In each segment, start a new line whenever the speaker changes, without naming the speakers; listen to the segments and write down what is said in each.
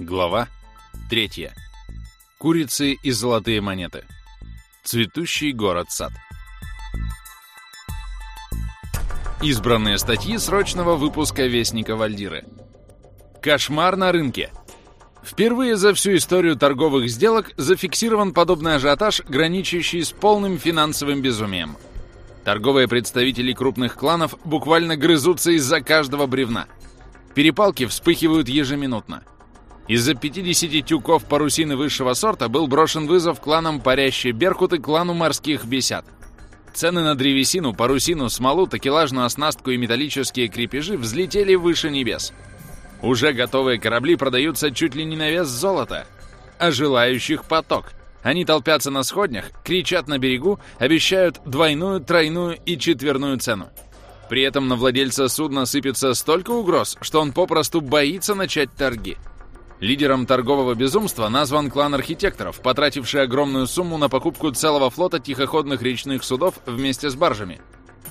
Глава 3. Курицы и золотые монеты. Цветущий город-сад. Избранные статьи срочного выпуска Вестника Вальдиры. Кошмар на рынке. Впервые за всю историю торговых сделок зафиксирован подобный ажиотаж, граничащий с полным финансовым безумием. Торговые представители крупных кланов буквально грызутся из-за каждого бревна. Перепалки вспыхивают ежеминутно. Из-за 50 тюков парусины высшего сорта был брошен вызов кланам Парящий Беркут и клану Морских Бесят. Цены на древесину, парусину, смолу, такелажную оснастку и металлические крепежи взлетели выше небес. Уже готовые корабли продаются чуть ли не на вес золота, а желающих поток. Они толпятся на сходнях, кричат на берегу, обещают двойную, тройную и четверную цену. При этом на владельца судна сыпется столько угроз, что он попросту боится начать торги. Лидером торгового безумства назван клан архитекторов, потративший огромную сумму на покупку целого флота тихоходных речных судов вместе с баржами.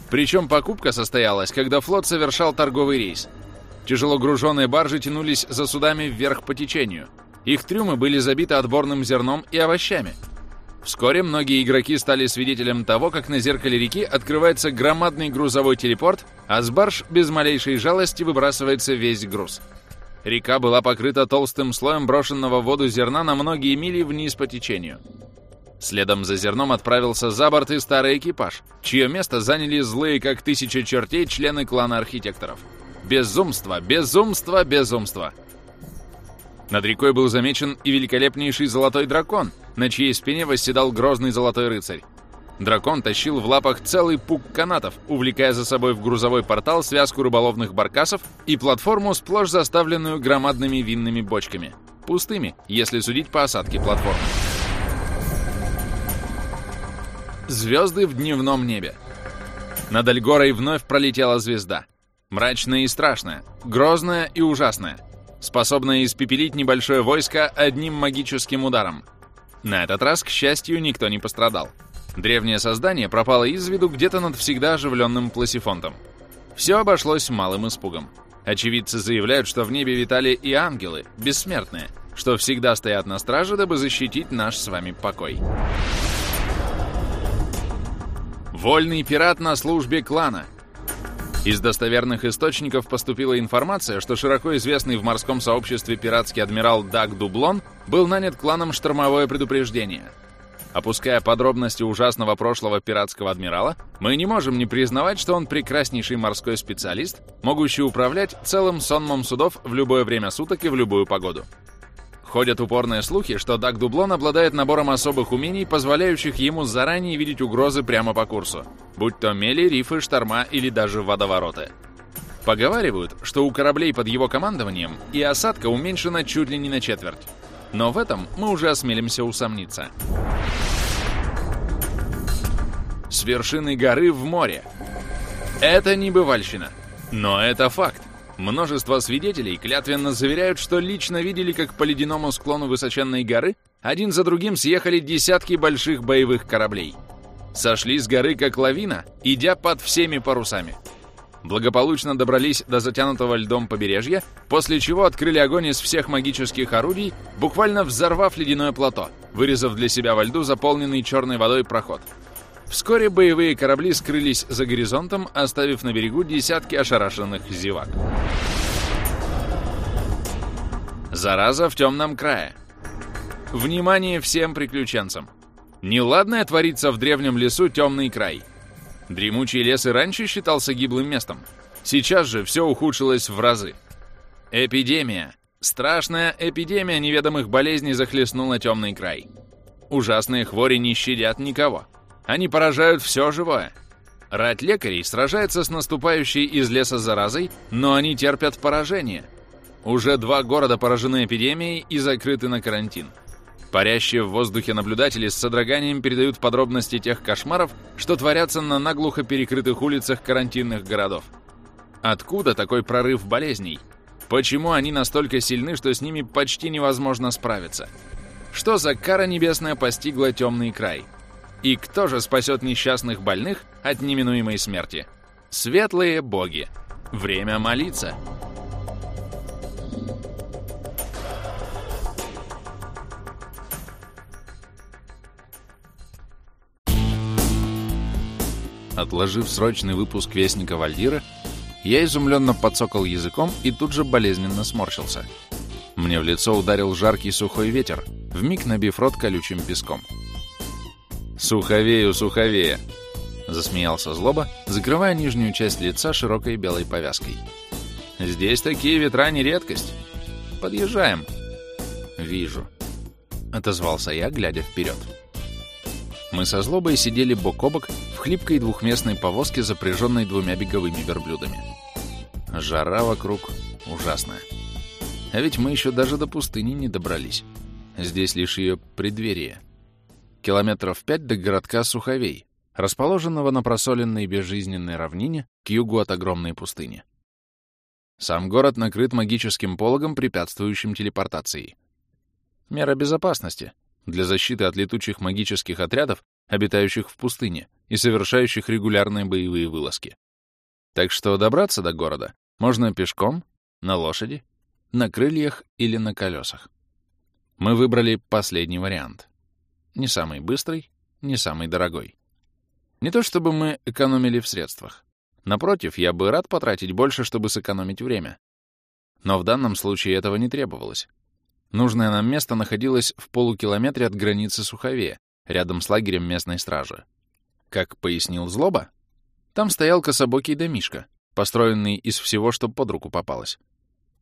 Причем покупка состоялась, когда флот совершал торговый рейс. Тяжело груженные баржи тянулись за судами вверх по течению. Их трюмы были забиты отборным зерном и овощами. Вскоре многие игроки стали свидетелем того, как на зеркале реки открывается громадный грузовой телепорт, а с барж без малейшей жалости выбрасывается весь груз. Река была покрыта толстым слоем брошенного в воду зерна на многие мили вниз по течению. Следом за зерном отправился за борт и старый экипаж, чье место заняли злые, как тысяча чертей, члены клана архитекторов. Безумство, безумство, безумство! Над рекой был замечен и великолепнейший золотой дракон, на чьей спине восседал грозный золотой рыцарь. Дракон тащил в лапах целый пук канатов, увлекая за собой в грузовой портал связку рыболовных баркасов и платформу, сплошь заставленную громадными винными бочками. Пустыми, если судить по осадке платформы. Звезды в дневном небе. Над Альгорой вновь пролетела звезда. Мрачная и страшная, грозная и ужасная, способная испепелить небольшое войско одним магическим ударом. На этот раз, к счастью, никто не пострадал. Древнее создание пропало из виду где-то над всегда оживленным пласифонтом. Все обошлось малым испугом. Очевидцы заявляют, что в небе витали и ангелы, бессмертные, что всегда стоят на страже, дабы защитить наш с вами покой. Вольный пират на службе клана. Из достоверных источников поступила информация, что широко известный в морском сообществе пиратский адмирал Даг Дублон был нанят кланом «Штормовое предупреждение», Опуская подробности ужасного прошлого пиратского адмирала, мы не можем не признавать, что он прекраснейший морской специалист, могущий управлять целым сонмом судов в любое время суток и в любую погоду. Ходят упорные слухи, что Даг Дублон обладает набором особых умений, позволяющих ему заранее видеть угрозы прямо по курсу, будь то мели, рифы, шторма или даже водовороты. Поговаривают, что у кораблей под его командованием и осадка уменьшена чуть ли не на четверть. Но в этом мы уже осмелимся усомниться. С вершины горы в море. Это небывальщина. Но это факт. Множество свидетелей клятвенно заверяют, что лично видели, как по ледяному склону высоченной горы один за другим съехали десятки больших боевых кораблей. Сошли с горы как лавина, идя под всеми парусами благополучно добрались до затянутого льдом побережья, после чего открыли огонь из всех магических орудий, буквально взорвав ледяное плато, вырезав для себя во льду заполненный черной водой проход. Вскоре боевые корабли скрылись за горизонтом, оставив на берегу десятки ошарашенных зевак. Зараза в темном крае. Внимание всем приключенцам! Неладное творится в древнем лесу темный край — Дремучий лес и раньше считался гиблым местом. Сейчас же все ухудшилось в разы. Эпидемия. Страшная эпидемия неведомых болезней захлестнула темный край. Ужасные хвори не щадят никого. Они поражают все живое. Рать лекарей сражается с наступающей из леса заразой, но они терпят поражение. Уже два города поражены эпидемией и закрыты на карантин. Парящие в воздухе наблюдатели с содроганием передают подробности тех кошмаров, что творятся на наглухо перекрытых улицах карантинных городов. Откуда такой прорыв болезней? Почему они настолько сильны, что с ними почти невозможно справиться? Что за кара небесная постигла темный край? И кто же спасет несчастных больных от неминуемой смерти? Светлые боги! Время молиться! Отложив срочный выпуск Вестника Вальдира, я изумленно подсокал языком и тут же болезненно сморщился. Мне в лицо ударил жаркий сухой ветер, вмиг набив рот колючим песком. «Суховею, суховея!» — засмеялся злоба, закрывая нижнюю часть лица широкой белой повязкой. «Здесь такие ветра не редкость. Подъезжаем». «Вижу», — отозвался я, глядя вперед. Мы со злобой сидели бок о бок в хлипкой двухместной повозке, запряженной двумя беговыми верблюдами. Жара вокруг ужасная. А ведь мы еще даже до пустыни не добрались. Здесь лишь ее преддверие. Километров пять до городка Суховей, расположенного на просоленной безжизненной равнине к югу от огромной пустыни. Сам город накрыт магическим пологом, препятствующим телепортации. Мера безопасности для защиты от летучих магических отрядов, обитающих в пустыне и совершающих регулярные боевые вылазки. Так что добраться до города можно пешком, на лошади, на крыльях или на колесах. Мы выбрали последний вариант. Не самый быстрый, не самый дорогой. Не то чтобы мы экономили в средствах. Напротив, я бы рад потратить больше, чтобы сэкономить время. Но в данном случае этого не требовалось. Нужное нам место находилось в полукилометре от границы Суховея, рядом с лагерем местной стражи. Как пояснил Злоба, там стоял кособокий домишка, построенный из всего, что под руку попалось.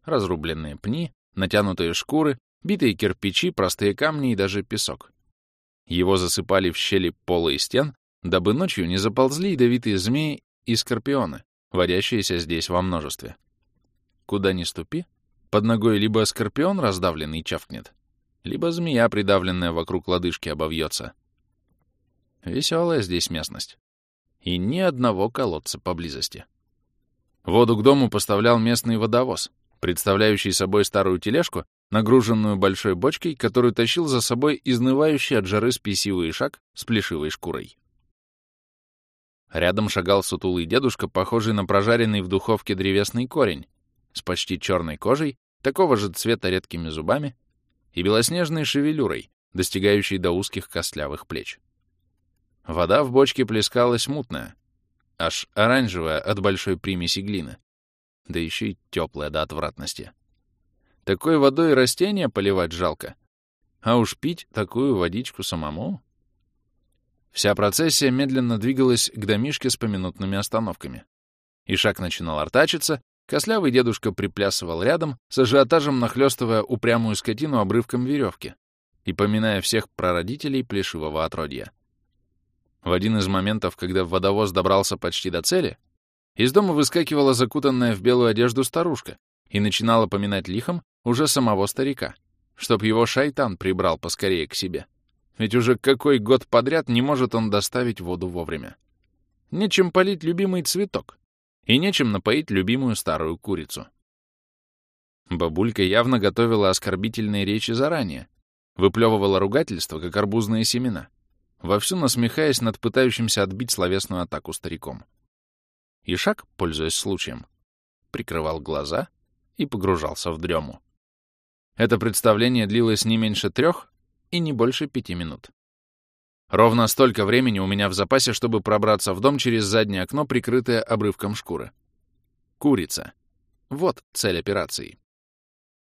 Разрубленные пни, натянутые шкуры, битые кирпичи, простые камни и даже песок. Его засыпали в щели пола и стен, дабы ночью не заползли ядовитые змеи и скорпионы, водящиеся здесь во множестве. Куда ни ступи, под ногой либо скорпион раздавленный чавкнет, либо змея, придавленная вокруг лодыжки, обовьется. Веселая здесь местность. И ни одного колодца поблизости. Воду к дому поставлял местный водовоз, представляющий собой старую тележку, нагруженную большой бочкой, которую тащил за собой изнывающий от жары спесивый шаг с плешивой шкурой. Рядом шагал сутулый дедушка, похожий на прожаренный в духовке древесный корень, с почти черной кожей, такого же цвета редкими зубами и белоснежной шевелюрой, достигающей до узких костлявых плеч. Вода в бочке плескалась мутная, аж оранжевая от большой примеси глины, да еще и теплая до отвратности. Такой водой растения поливать жалко, а уж пить такую водичку самому... Вся процессия медленно двигалась к домишке с поминутными остановками. И шаг начинал артачиться, Кослявый дедушка приплясывал рядом, с ажиотажем нахлёстывая упрямую скотину обрывком веревки и поминая всех прародителей плешивого отродья. В один из моментов, когда водовоз добрался почти до цели, из дома выскакивала закутанная в белую одежду старушка и начинала поминать лихом уже самого старика, чтоб его шайтан прибрал поскорее к себе. Ведь уже какой год подряд не может он доставить воду вовремя. Нечем полить любимый цветок, и нечем напоить любимую старую курицу. Бабулька явно готовила оскорбительные речи заранее, выплевывала ругательства, как арбузные семена, вовсю насмехаясь над пытающимся отбить словесную атаку стариком. Ишак, пользуясь случаем, прикрывал глаза и погружался в дрему. Это представление длилось не меньше трех и не больше пяти минут. Ровно столько времени у меня в запасе, чтобы пробраться в дом через заднее окно, прикрытое обрывком шкуры. Курица. Вот цель операции.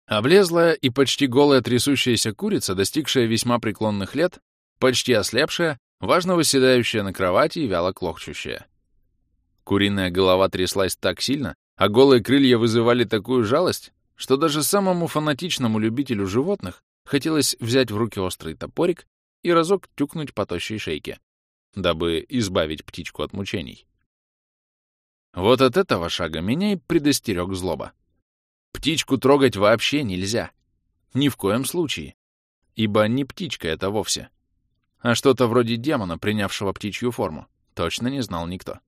Облезлая и почти голая трясущаяся курица, достигшая весьма преклонных лет, почти ослепшая, важно выседающая на кровати и вяло клохчущая. Куриная голова тряслась так сильно, а голые крылья вызывали такую жалость, что даже самому фанатичному любителю животных хотелось взять в руки острый топорик и разок тюкнуть по тощей шейке, дабы избавить птичку от мучений. Вот от этого шага меня и предостерег злоба. Птичку трогать вообще нельзя. Ни в коем случае. Ибо не птичка это вовсе. А что-то вроде демона, принявшего птичью форму. Точно не знал никто.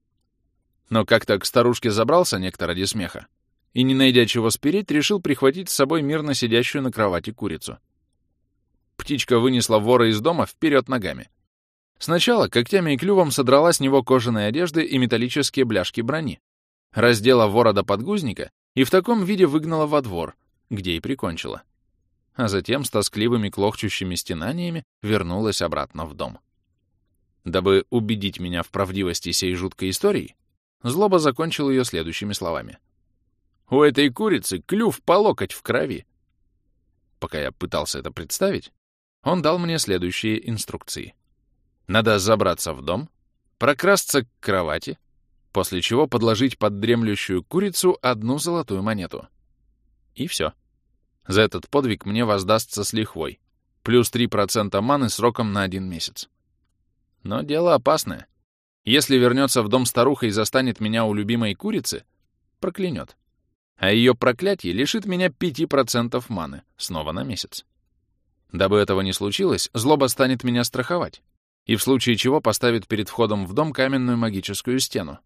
Но как-то к старушке забрался некто ради смеха. И, не найдя чего спереть, решил прихватить с собой мирно сидящую на кровати курицу. Птичка вынесла вора из дома вперед ногами. Сначала когтями и клювом содрала с него кожаные одежды и металлические бляшки брони, раздела вора до подгузника и в таком виде выгнала во двор, где и прикончила. А затем с тоскливыми клохчущими стенаниями вернулась обратно в дом. Дабы убедить меня в правдивости сей жуткой истории, Злоба закончил ее следующими словами. «У этой курицы клюв по локоть в крови». Пока я пытался это представить, он дал мне следующие инструкции. Надо забраться в дом, прокрасться к кровати, после чего подложить под дремлющую курицу одну золотую монету. И все. За этот подвиг мне воздастся с лихвой. Плюс 3% маны сроком на один месяц. Но дело опасное. Если вернется в дом старуха и застанет меня у любимой курицы, проклянет. А ее проклятие лишит меня 5% маны снова на месяц. Дабы этого не случилось, злоба станет меня страховать, и в случае чего поставит перед входом в дом каменную магическую стену.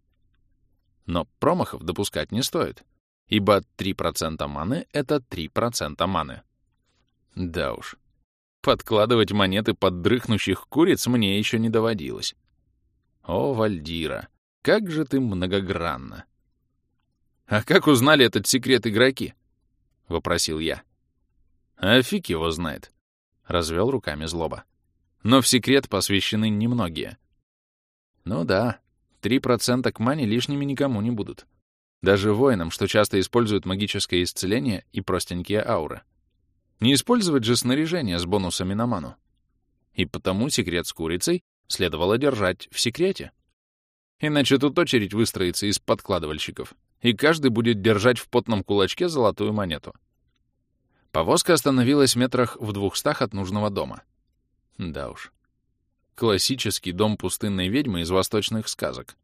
Но промахов допускать не стоит, ибо 3% маны — это 3% маны. Да уж, подкладывать монеты под дрыхнущих куриц мне еще не доводилось. О, Вальдира, как же ты многогранна! «А как узнали этот секрет игроки?» — вопросил я. «А фиг его знает», — развел руками злоба. «Но в секрет посвящены немногие». «Ну да, три процента к мане лишними никому не будут. Даже воинам, что часто используют магическое исцеление и простенькие ауры. Не использовать же снаряжение с бонусами на ману. И потому секрет с курицей следовало держать в секрете. Иначе тут очередь выстроится из подкладывальщиков, и каждый будет держать в потном кулачке золотую монету. Повозка остановилась в метрах в двухстах от нужного дома. Да уж. Классический дом пустынной ведьмы из восточных сказок.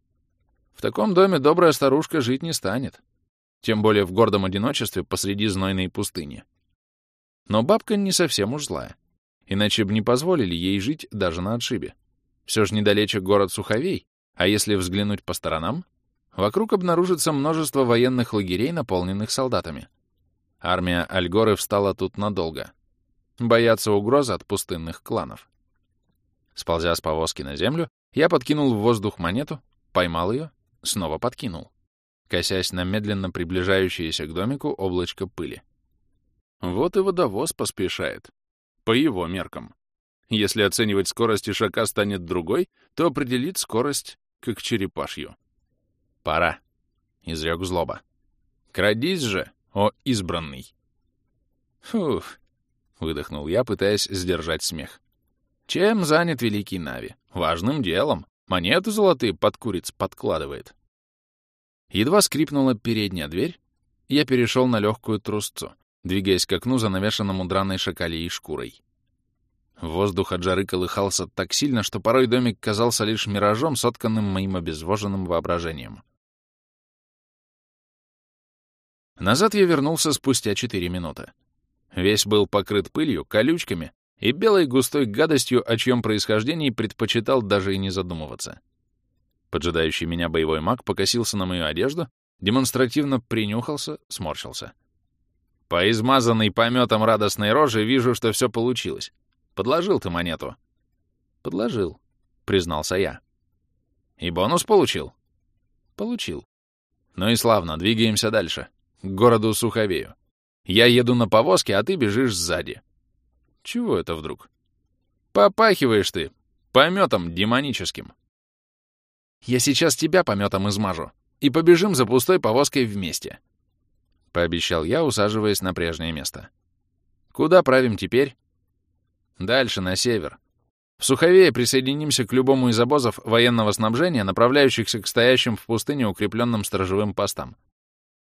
В таком доме добрая старушка жить не станет. Тем более в гордом одиночестве посреди знойной пустыни. Но бабка не совсем уж злая. Иначе бы не позволили ей жить даже на отшибе. Все же недалече город Суховей, а если взглянуть по сторонам, вокруг обнаружится множество военных лагерей, наполненных солдатами. Армия Альгоры встала тут надолго. Боятся угрозы от пустынных кланов. Сползя с повозки на землю, я подкинул в воздух монету, поймал ее, снова подкинул, косясь на медленно приближающееся к домику облачко пыли. Вот и водовоз поспешает. По его меркам. Если оценивать скорость ишака станет другой, то определит скорость как черепашью. «Пора», — изрек злоба. «Крадись же, о избранный!» «Фух», — выдохнул я, пытаясь сдержать смех. «Чем занят великий Нави? Важным делом. Монеты золотые под куриц подкладывает». Едва скрипнула передняя дверь, я перешел на легкую трусцу, двигаясь к окну, занавешенному драной шакалией шкурой. Воздух от жары колыхался так сильно, что порой домик казался лишь миражом, сотканным моим обезвоженным воображением. Назад я вернулся спустя четыре минуты. Весь был покрыт пылью, колючками и белой густой гадостью, о чьем происхождении предпочитал даже и не задумываться. Поджидающий меня боевой маг покосился на мою одежду, демонстративно принюхался, сморщился. По измазанной пометом радостной роже вижу, что все получилось. Подложил ты монету. Подложил, признался я. И бонус получил? Получил. Ну и славно, двигаемся дальше. К городу Суховею. Я еду на повозке, а ты бежишь сзади. Чего это вдруг? Попахиваешь ты пометом демоническим. Я сейчас тебя пометом измажу, и побежим за пустой повозкой вместе. Пообещал я, усаживаясь на прежнее место. Куда правим теперь? Дальше, на север. В Суховее присоединимся к любому из обозов военного снабжения, направляющихся к стоящим в пустыне укрепленным сторожевым постам.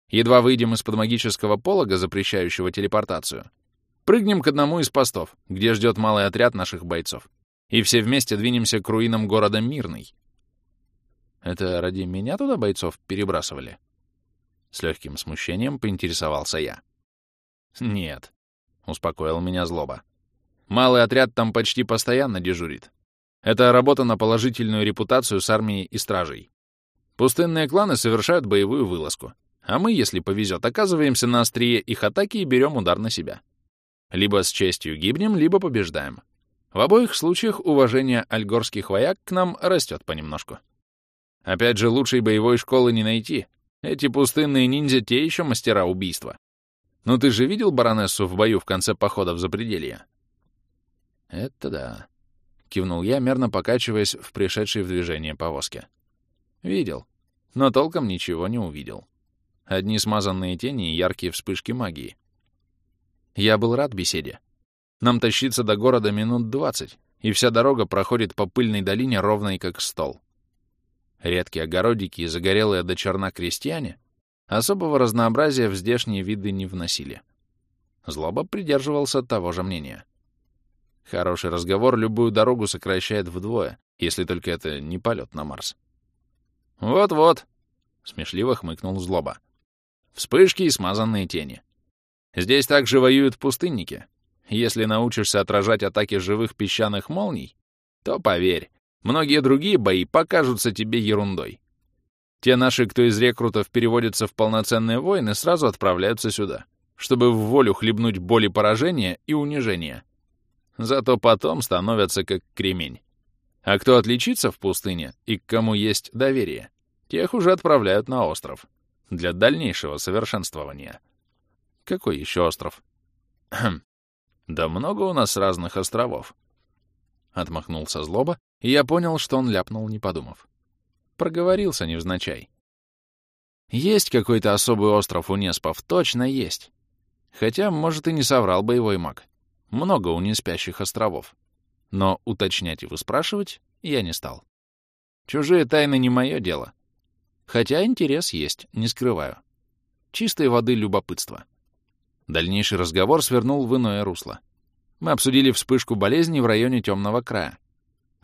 Едва выйдем из-под магического полога, запрещающего телепортацию, прыгнем к одному из постов, где ждет малый отряд наших бойцов, и все вместе двинемся к руинам города Мирный. Это ради меня туда бойцов перебрасывали? С легким смущением поинтересовался я. Нет, — успокоил меня злоба. Малый отряд там почти постоянно дежурит. Это работа на положительную репутацию с армией и стражей. Пустынные кланы совершают боевую вылазку, а мы, если повезет, оказываемся на острие их атаки и берем удар на себя. Либо с честью гибнем, либо побеждаем. В обоих случаях уважение альгорских вояк к нам растет понемножку. Опять же, лучшей боевой школы не найти. Эти пустынные ниндзя — те еще мастера убийства. Ну ты же видел баронессу в бою в конце похода в Запределье? Это да. — кивнул я, мерно покачиваясь в пришедшей в движение повозке. «Видел, но толком ничего не увидел. Одни смазанные тени и яркие вспышки магии. Я был рад беседе. Нам тащиться до города минут двадцать, и вся дорога проходит по пыльной долине ровной, как стол. Редкие огородики и загорелые до черна крестьяне особого разнообразия в здешние виды не вносили. Злоба придерживался того же мнения. Хороший разговор любую дорогу сокращает вдвое, если только это не полет на Марс. «Вот-вот», — смешливо хмыкнул Злоба. «Вспышки и смазанные тени. Здесь также воюют пустынники. Если научишься отражать атаки живых песчаных молний, то, поверь, многие другие бои покажутся тебе ерундой. Те наши, кто из рекрутов переводятся в полноценные воины, сразу отправляются сюда, чтобы в волю хлебнуть боли поражения и унижения. Зато потом становятся как кремень. А кто отличится в пустыне и к кому есть доверие, тех уже отправляют на остров для дальнейшего совершенствования. Какой еще остров? Да много у нас разных островов. Отмахнулся злоба, и я понял, что он ляпнул, не подумав. Проговорился невзначай. Есть какой-то особый остров у Неспов, точно есть. Хотя, может, и не соврал боевой маг. Много у неспящих островов. Но уточнять и выспрашивать я не стал. Чужие тайны не мое дело. Хотя интерес есть, не скрываю. Чистой воды любопытство. Дальнейший разговор свернул в иное русло. Мы обсудили вспышку болезни в районе темного края.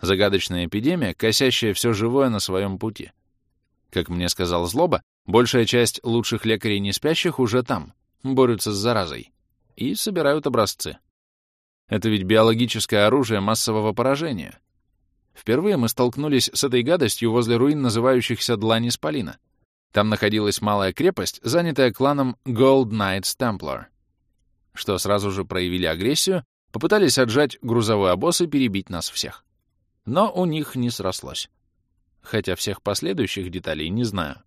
Загадочная эпидемия, косящая все живое на своем пути. Как мне сказал Злоба, большая часть лучших лекарей не спящих уже там, борются с заразой. И собирают образцы. Это ведь биологическое оружие массового поражения. Впервые мы столкнулись с этой гадостью возле руин, называющихся Длань Исполина. Там находилась малая крепость, занятая кланом Gold Knights Templar, что сразу же проявили агрессию, попытались отжать грузовой обоз и перебить нас всех. Но у них не срослось. Хотя всех последующих деталей не знаю.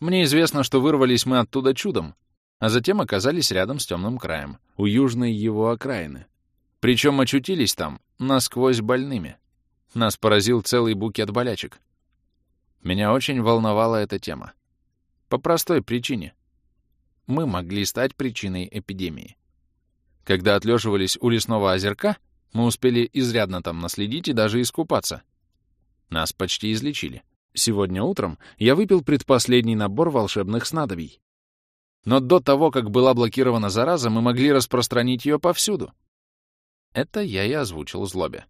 Мне известно, что вырвались мы оттуда чудом, а затем оказались рядом с темным краем, у южной его окраины. Причем очутились там насквозь больными. Нас поразил целый букет болячек. Меня очень волновала эта тема. По простой причине. Мы могли стать причиной эпидемии. Когда отлеживались у лесного озерка, мы успели изрядно там наследить и даже искупаться. Нас почти излечили. Сегодня утром я выпил предпоследний набор волшебных снадобий. Но до того, как была блокирована зараза, мы могли распространить ее повсюду. Это я и озвучил злобе.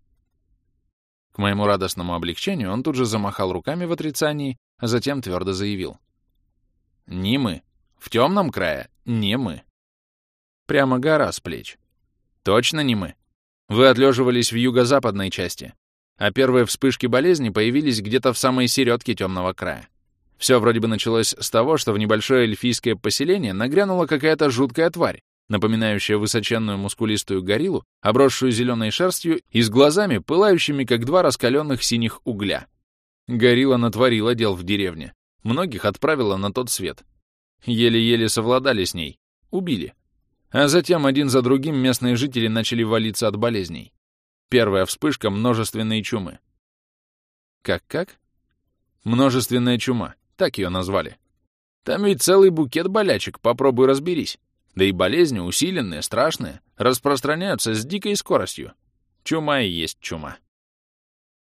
К моему радостному облегчению он тут же замахал руками в отрицании, а затем твердо заявил. «Не мы. В темном крае не мы». Прямо гора с плеч. Точно не мы. Вы отлеживались в юго-западной части, а первые вспышки болезни появились где-то в самой середке темного края. Все вроде бы началось с того, что в небольшое эльфийское поселение нагрянула какая-то жуткая тварь, напоминающая высоченную мускулистую гориллу, обросшую зеленой шерстью и с глазами, пылающими, как два раскаленных синих угля. Горилла натворила дел в деревне. Многих отправила на тот свет. Еле-еле совладали с ней. Убили. А затем один за другим местные жители начали валиться от болезней. Первая вспышка множественной чумы. Как-как? Множественная чума, так ее назвали. Там ведь целый букет болячек, попробуй разберись. Да и болезни усиленные, страшные, распространяются с дикой скоростью. Чума и есть чума.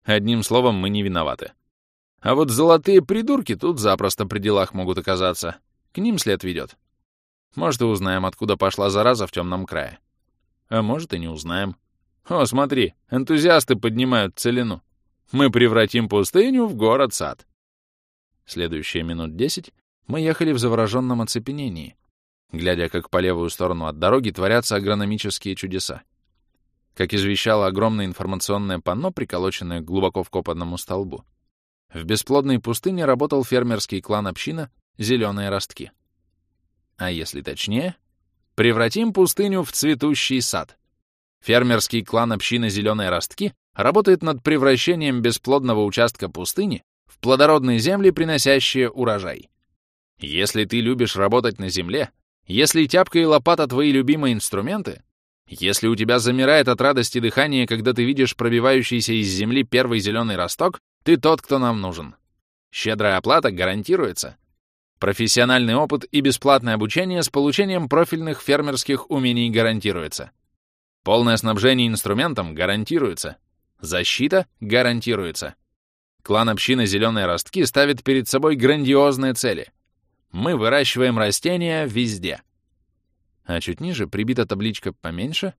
Одним словом, мы не виноваты. А вот золотые придурки тут запросто при делах могут оказаться. К ним след ведет. Может, и узнаем, откуда пошла зараза в темном крае. А может, и не узнаем. О, смотри, энтузиасты поднимают целину. Мы превратим пустыню в город-сад. Следующие минут десять мы ехали в завороженном оцепенении, глядя, как по левую сторону от дороги творятся агрономические чудеса. Как извещало огромное информационное панно, приколоченное глубоко в копанному столбу, в бесплодной пустыне работал фермерский клан община «Зеленые ростки». А если точнее, превратим пустыню в цветущий сад. Фермерский клан общины «Зеленые ростки» работает над превращением бесплодного участка пустыни в плодородные земли, приносящие урожай. Если ты любишь работать на земле, если тяпка и лопата твои любимые инструменты, Если у тебя замирает от радости дыхание, когда ты видишь пробивающийся из земли первый зеленый росток, ты тот, кто нам нужен. Щедрая оплата гарантируется. Профессиональный опыт и бесплатное обучение с получением профильных фермерских умений гарантируется. Полное снабжение инструментом гарантируется. Защита гарантируется. Клан общины «Зеленые ростки» ставит перед собой грандиозные цели. Мы выращиваем растения везде. А чуть ниже прибита табличка поменьше,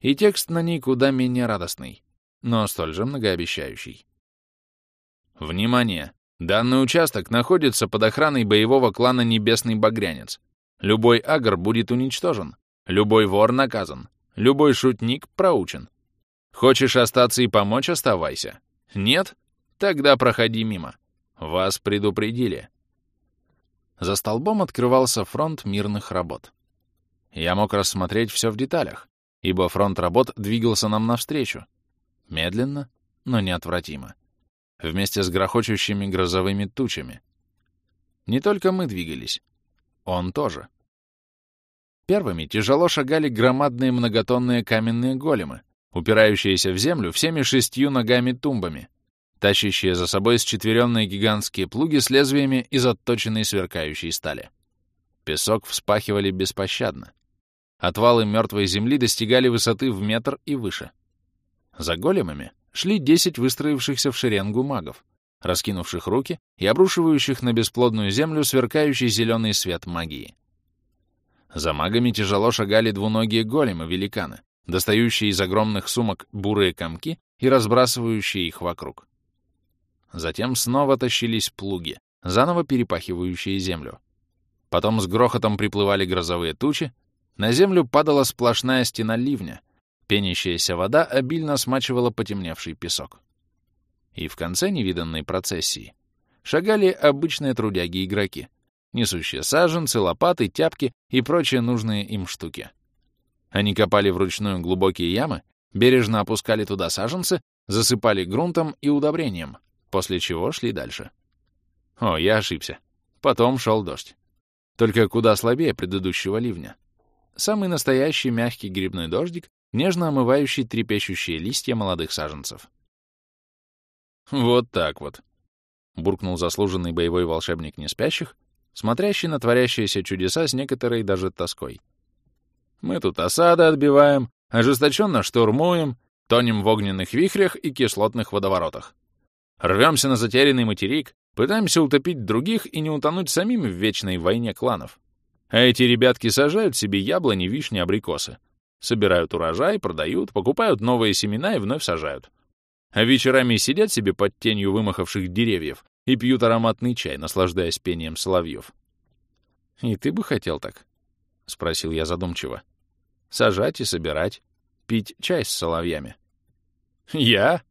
и текст на ней куда менее радостный, но столь же многообещающий. Внимание! Данный участок находится под охраной боевого клана Небесный Багрянец. Любой агр будет уничтожен, любой вор наказан, любой шутник проучен. Хочешь остаться и помочь — оставайся. Нет? Тогда проходи мимо. Вас предупредили. За столбом открывался фронт мирных работ. Я мог рассмотреть все в деталях, ибо фронт работ двигался нам навстречу. Медленно, но неотвратимо. Вместе с грохочущими грозовыми тучами. Не только мы двигались. Он тоже. Первыми тяжело шагали громадные многотонные каменные големы, упирающиеся в землю всеми шестью ногами-тумбами, тащащие за собой счетверенные гигантские плуги с лезвиями из отточенной сверкающей стали. Песок вспахивали беспощадно. Отвалы мертвой земли достигали высоты в метр и выше. За големами шли десять выстроившихся в шеренгу магов, раскинувших руки и обрушивающих на бесплодную землю сверкающий зеленый свет магии. За магами тяжело шагали двуногие големы-великаны, достающие из огромных сумок бурые комки и разбрасывающие их вокруг. Затем снова тащились плуги, заново перепахивающие землю. Потом с грохотом приплывали грозовые тучи, на землю падала сплошная стена ливня, пенящаяся вода обильно смачивала потемневший песок. И в конце невиданной процессии шагали обычные трудяги-игроки, несущие саженцы, лопаты, тяпки и прочие нужные им штуки. Они копали вручную глубокие ямы, бережно опускали туда саженцы, засыпали грунтом и удобрением — после чего шли дальше. О, я ошибся. Потом шел дождь. Только куда слабее предыдущего ливня. Самый настоящий мягкий грибной дождик, нежно омывающий трепещущие листья молодых саженцев. «Вот так вот», — буркнул заслуженный боевой волшебник неспящих, смотрящий на творящиеся чудеса с некоторой даже тоской. «Мы тут осады отбиваем, ожесточенно штурмуем, тонем в огненных вихрях и кислотных водоворотах. Рвемся на затерянный материк, пытаемся утопить других и не утонуть самим в вечной войне кланов. А эти ребятки сажают себе яблони, вишни, абрикосы. Собирают урожай, продают, покупают новые семена и вновь сажают. А вечерами сидят себе под тенью вымахавших деревьев и пьют ароматный чай, наслаждаясь пением соловьев. «И ты бы хотел так?» — спросил я задумчиво. «Сажать и собирать, пить чай с соловьями». «Я?»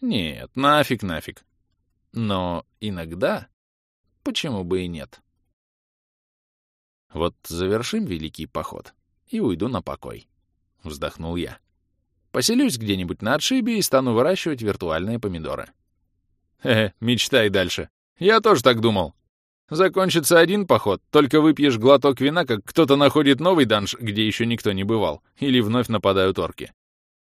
Нет, нафиг, нафиг. Но иногда почему бы и нет? Вот завершим великий поход и уйду на покой. Вздохнул я. Поселюсь где-нибудь на отшибе и стану выращивать виртуальные помидоры. Хе, мечтай дальше. Я тоже так думал. Закончится один поход, только выпьешь глоток вина, как кто-то находит новый данж, где еще никто не бывал, или вновь нападают орки.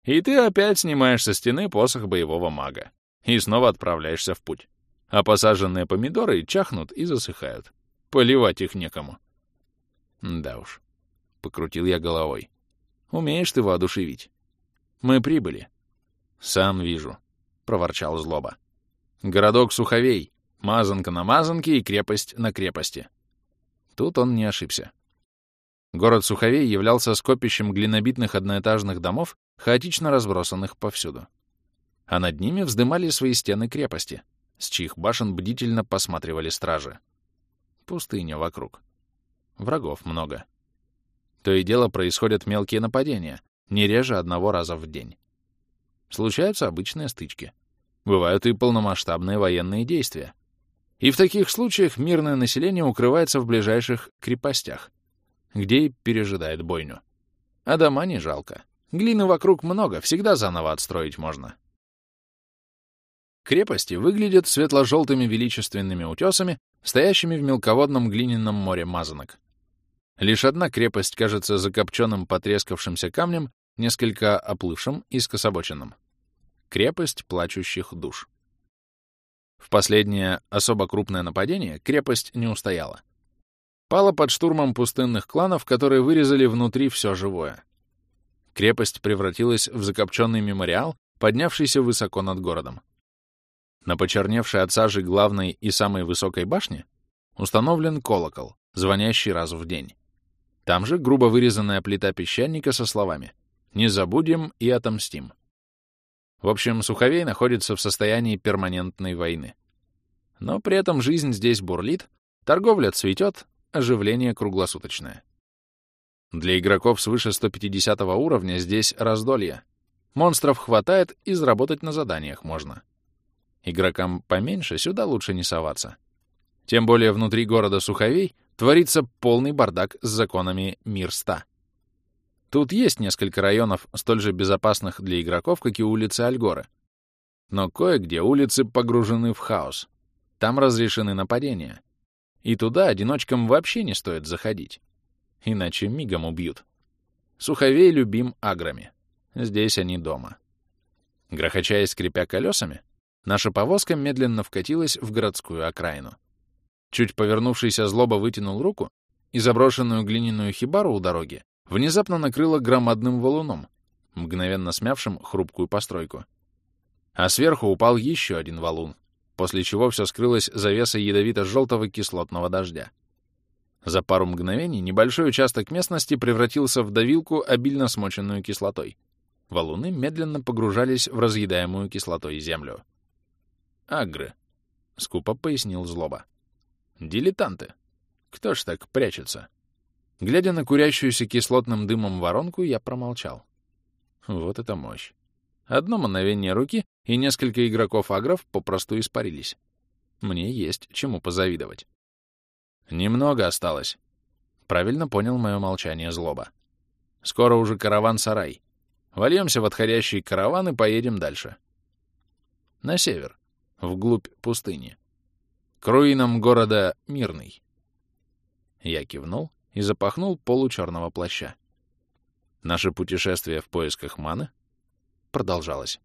И ты опять снимаешь со стены посох боевого мага. И снова отправляешься в путь. А посаженные помидоры чахнут и засыхают. Поливать их некому. Да уж. Покрутил я головой. Умеешь ты воодушевить. Мы прибыли. Сам вижу, — проворчал злоба. Городок Суховей, мазанка на мазанке и крепость на крепости. Тут он не ошибся. Город Суховей являлся скопищем глинобитных одноэтажных домов хаотично разбросанных повсюду. А над ними вздымали свои стены крепости, с чьих башен бдительно посматривали стражи. Пустыня вокруг. Врагов много. То и дело происходят мелкие нападения, не реже одного раза в день. Случаются обычные стычки. Бывают и полномасштабные военные действия. И в таких случаях мирное население укрывается в ближайших крепостях, где и пережидает бойню. А дома не жалко. Глины вокруг много, всегда заново отстроить можно. Крепости выглядят светло-желтыми величественными утесами, стоящими в мелководном глиняном море мазанок. Лишь одна крепость кажется закопченным потрескавшимся камнем несколько оплывшим и скособоченным. Крепость плачущих душ. В последнее особо крупное нападение крепость не устояла. Пала под штурмом пустынных кланов, которые вырезали внутри все живое. Крепость превратилась в закопченный мемориал, поднявшийся высоко над городом. На почерневшей от сажи главной и самой высокой башне установлен колокол, звонящий раз в день. Там же грубо вырезанная плита песчаника со словами «Не забудем и отомстим». В общем, Суховей находится в состоянии перманентной войны. Но при этом жизнь здесь бурлит, торговля цветет, оживление круглосуточное. Для игроков свыше 150 уровня здесь раздолье. Монстров хватает и заработать на заданиях можно. Игрокам поменьше сюда лучше не соваться. Тем более внутри города Суховей творится полный бардак с законами Мир-100. Тут есть несколько районов, столь же безопасных для игроков, как и улицы Альгоры. Но кое-где улицы погружены в хаос. Там разрешены нападения. И туда одиночкам вообще не стоит заходить. Иначе мигом убьют. Суховей любим аграми. Здесь они дома. Грохоча и скрипя колесами, наша повозка медленно вкатилась в городскую окраину. Чуть повернувшийся злоба вытянул руку, и заброшенную глиняную хибару у дороги внезапно накрыло громадным валуном, мгновенно смявшим хрупкую постройку. А сверху упал еще один валун, после чего все скрылось завесой ядовито-желтого кислотного дождя. За пару мгновений небольшой участок местности превратился в давилку, обильно смоченную кислотой. Валуны медленно погружались в разъедаемую кислотой землю. «Агры», — скупо пояснил Злоба. Дилетанты. Кто ж так прячется? Глядя на курящуюся кислотным дымом воронку, я промолчал. Вот это мощь. Одно мановение руки, и несколько игроков-агров попросту испарились. Мне есть чему позавидовать. Немного осталось. Правильно понял мое молчание злоба. Скоро уже караван-сарай. Вольемся в отходящий караван и поедем дальше. На север, вглубь пустыни к руинам города Мирный. Я кивнул и запахнул полу черного плаща. Наше путешествие в поисках маны продолжалось.